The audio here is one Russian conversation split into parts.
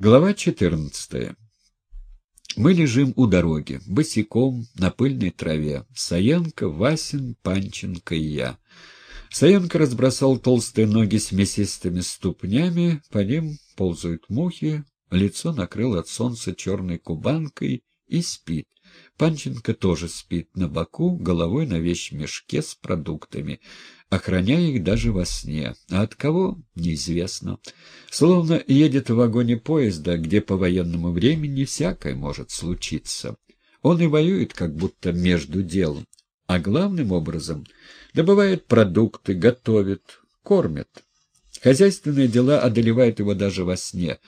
Глава 14. Мы лежим у дороги, босиком, на пыльной траве. Саенко, Васин, Панченко и я. Саенко разбросал толстые ноги с мясистыми ступнями, по ним ползают мухи, лицо накрыло от солнца черной кубанкой и спит. Панченко тоже спит на боку, головой на вещмешке с продуктами, охраняя их даже во сне. А от кого — неизвестно. Словно едет в вагоне поезда, где по военному времени всякое может случиться. Он и воюет как будто между делом, а главным образом добывает продукты, готовит, кормит. Хозяйственные дела одолевают его даже во сне.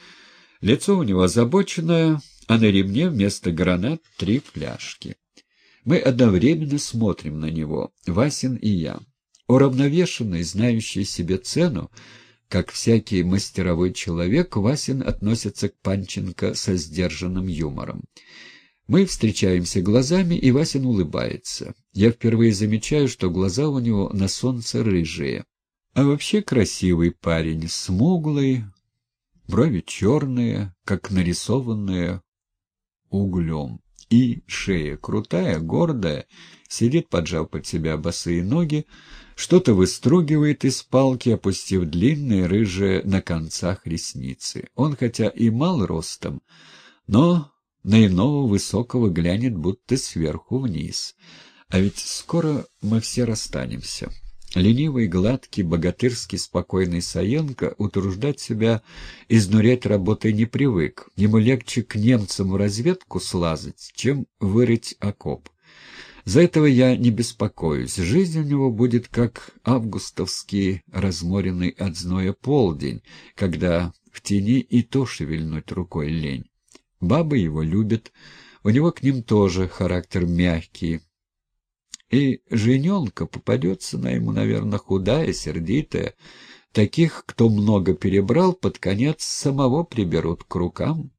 Лицо у него озабоченное, а на ремне вместо гранат три фляжки. Мы одновременно смотрим на него, Васин и я. Уравновешенный, знающий себе цену, как всякий мастеровой человек, Васин относится к Панченко со сдержанным юмором. Мы встречаемся глазами, и Васин улыбается. Я впервые замечаю, что глаза у него на солнце рыжие. А вообще красивый парень, смуглый, брови черные, как нарисованные углем. И шея крутая, гордая, сидит, поджав под себя босые ноги, что-то выстругивает из палки, опустив длинные рыжие на концах ресницы. Он хотя и мал ростом, но на иного высокого глянет будто сверху вниз. А ведь скоро мы все расстанемся. Ленивый, гладкий, богатырский, спокойный Саенко утруждать себя, изнурять работой не привык. Ему легче к немцам в разведку слазать, чем вырыть окоп. За этого я не беспокоюсь. Жизнь у него будет как августовский, разморенный от зноя полдень, когда в тени и то шевельнуть рукой лень. Бабы его любят, у него к ним тоже характер мягкий, и жененка попадется на ему, наверное, худая, сердитая. Таких, кто много перебрал, под конец самого приберут к рукам.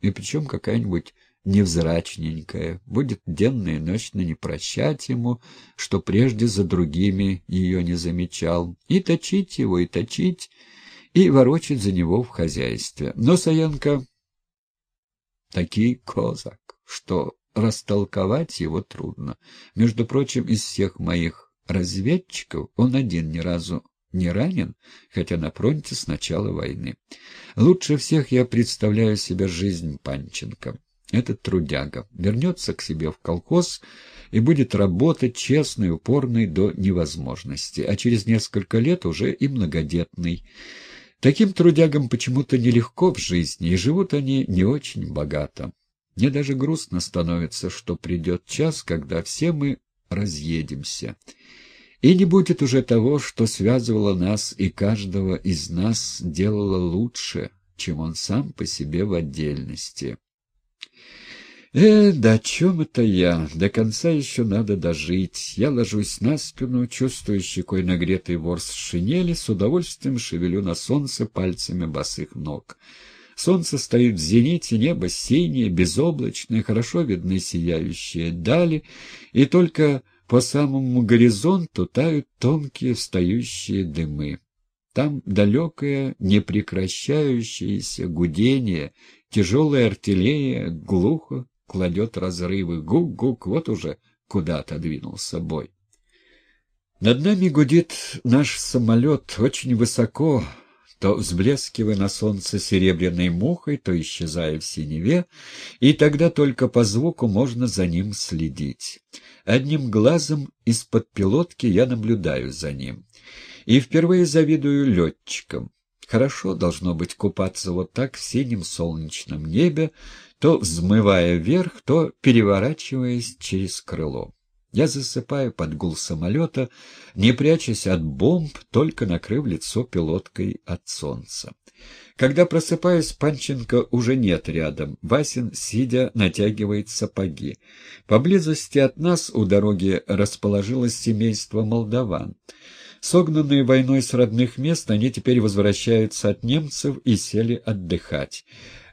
И причем какая-нибудь невзрачненькая, будет денно и ночно не прощать ему, что прежде за другими ее не замечал, и точить его, и точить, и ворочать за него в хозяйстве. Но Саенко такий козак, что растолковать его трудно. Между прочим, из всех моих разведчиков он один ни разу не ранен, хотя на фронте с начала войны. Лучше всех я представляю себе жизнь Панченко. Этот трудяга вернется к себе в колхоз и будет работать честный, упорный до невозможности, а через несколько лет уже и многодетный. Таким трудягам почему-то нелегко в жизни, и живут они не очень богато. Мне даже грустно становится, что придет час, когда все мы разъедемся. И не будет уже того, что связывало нас и каждого из нас делало лучше, чем он сам по себе в отдельности. Э, да о чем это я? До конца еще надо дожить. Я ложусь на спину, чувствую щекой нагретый ворс шинели, с удовольствием шевелю на солнце пальцами босых ног. Солнце стоит в зените, небо синее, безоблачное, хорошо видны сияющие дали, и только по самому горизонту тают тонкие встающие дымы. Там далекое, непрекращающееся гудение, тяжелая артиллерия глухо кладет разрывы. Гук-гук, вот уже куда-то двинулся бой. Над нами гудит наш самолет очень высоко, то взблескивая на солнце серебряной мухой, то исчезая в синеве, и тогда только по звуку можно за ним следить. Одним глазом из-под пилотки я наблюдаю за ним. И впервые завидую летчикам. Хорошо должно быть купаться вот так в синем солнечном небе, то взмывая вверх, то переворачиваясь через крыло. Я засыпаю под гул самолета, не прячась от бомб, только накрыв лицо пилоткой от солнца. Когда просыпаюсь, Панченко уже нет рядом. Васин, сидя, натягивает сапоги. Поблизости от нас у дороги расположилось семейство молдаван. Согнанные войной с родных мест, они теперь возвращаются от немцев и сели отдыхать.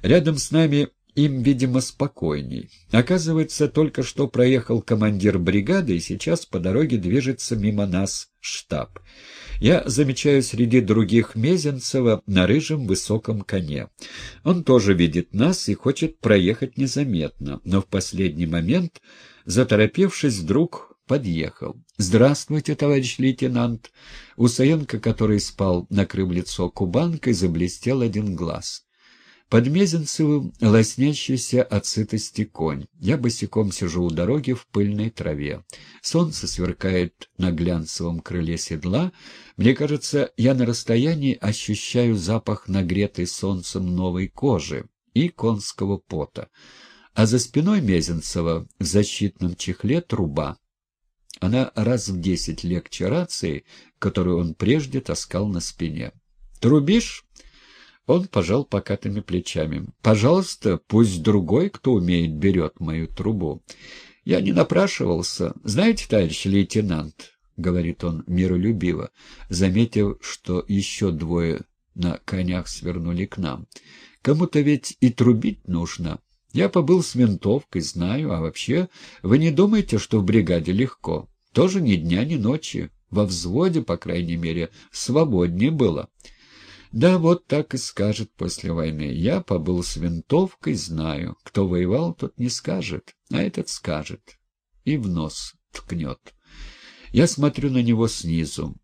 Рядом с нами им, видимо, спокойней. Оказывается, только что проехал командир бригады, и сейчас по дороге движется мимо нас штаб. Я замечаю среди других Мезенцева на рыжем высоком коне. Он тоже видит нас и хочет проехать незаметно, но в последний момент, заторопившись, вдруг подъехал. «Здравствуйте, товарищ лейтенант!» У Саенко, который спал, накрыв лицо кубанкой, заблестел один глаз. Под Мезенцевым лоснящийся от сытости конь. Я босиком сижу у дороги в пыльной траве. Солнце сверкает на глянцевом крыле седла. Мне кажется, я на расстоянии ощущаю запах нагретой солнцем новой кожи и конского пота. А за спиной Мезенцева в защитном чехле труба. Она раз в десять легче рации, которую он прежде таскал на спине. «Трубишь?» Он пожал покатыми плечами. «Пожалуйста, пусть другой, кто умеет, берет мою трубу. Я не напрашивался. Знаете, товарищ лейтенант, — говорит он миролюбиво, заметив, что еще двое на конях свернули к нам, — кому-то ведь и трубить нужно. Я побыл с ментовкой, знаю, а вообще вы не думаете, что в бригаде легко? Тоже ни дня, ни ночи. Во взводе, по крайней мере, свободнее было». Да, вот так и скажет после войны. Я побыл с винтовкой, знаю. Кто воевал, тот не скажет, а этот скажет. И в нос ткнет. Я смотрю на него снизу.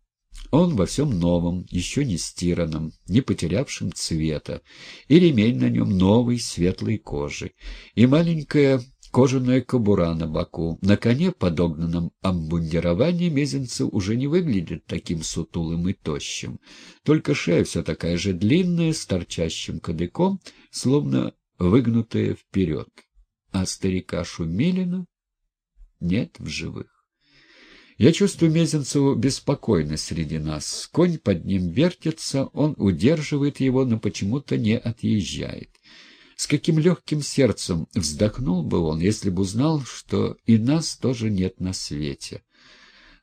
Он во всем новом, еще не стиранном, не потерявшем цвета, и ремень на нем новый, светлой кожи, и маленькая кожаная кобура на боку. На коне, подогнанном обмундировании, Мезенцев уже не выглядит таким сутулым и тощим. Только шея все такая же длинная, с торчащим кадыком, словно выгнутая вперед. А старика Шумилина нет в живых. Я чувствую Мезенцеву беспокойно среди нас. Конь под ним вертится, он удерживает его, но почему-то не отъезжает. С каким легким сердцем вздохнул бы он, если бы узнал, что и нас тоже нет на свете.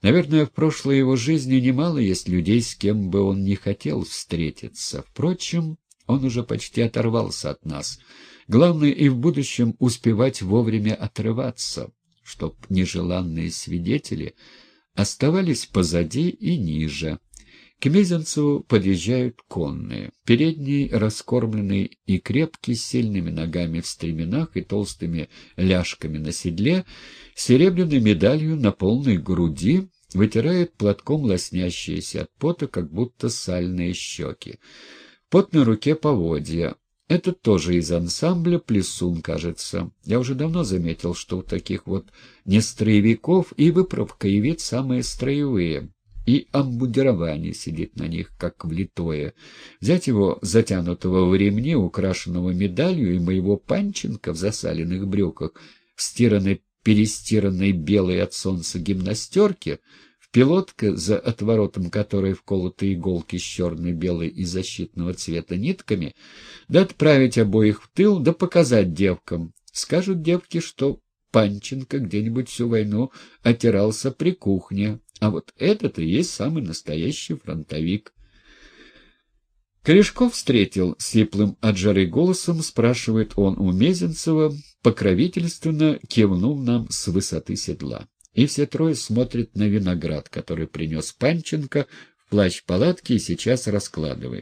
Наверное, в прошлой его жизни немало есть людей, с кем бы он не хотел встретиться. Впрочем, он уже почти оторвался от нас. Главное и в будущем успевать вовремя отрываться, чтоб нежеланные свидетели оставались позади и ниже. К Мезенцеву подъезжают конные. Передний, раскормленный и крепкий, с сильными ногами в стременах и толстыми ляжками на седле, серебряной медалью на полной груди, вытирает платком лоснящиеся от пота, как будто сальные щеки. Пот на руке поводья. Это тоже из ансамбля «Плесун», кажется. Я уже давно заметил, что у таких вот нестроевиков и выправка, и вид самые строевые и обмундирование сидит на них, как влитое. Взять его, затянутого в ремне, украшенного медалью, и моего Панченко в засаленных брюках, в стиранной, перестиранной белой от солнца гимнастерке, в пилотке, за отворотом которой вколоты иголки с черной, белой и защитного цвета нитками, да отправить обоих в тыл, да показать девкам. Скажут девки, что Панченко где-нибудь всю войну отирался при кухне, а вот этот и есть самый настоящий фронтовик. Корешков встретил сиплым от жары голосом, спрашивает он у Мезенцева, покровительственно кивнув нам с высоты седла. И все трое смотрят на виноград, который принес Панченко в плащ палатки и сейчас раскладывает.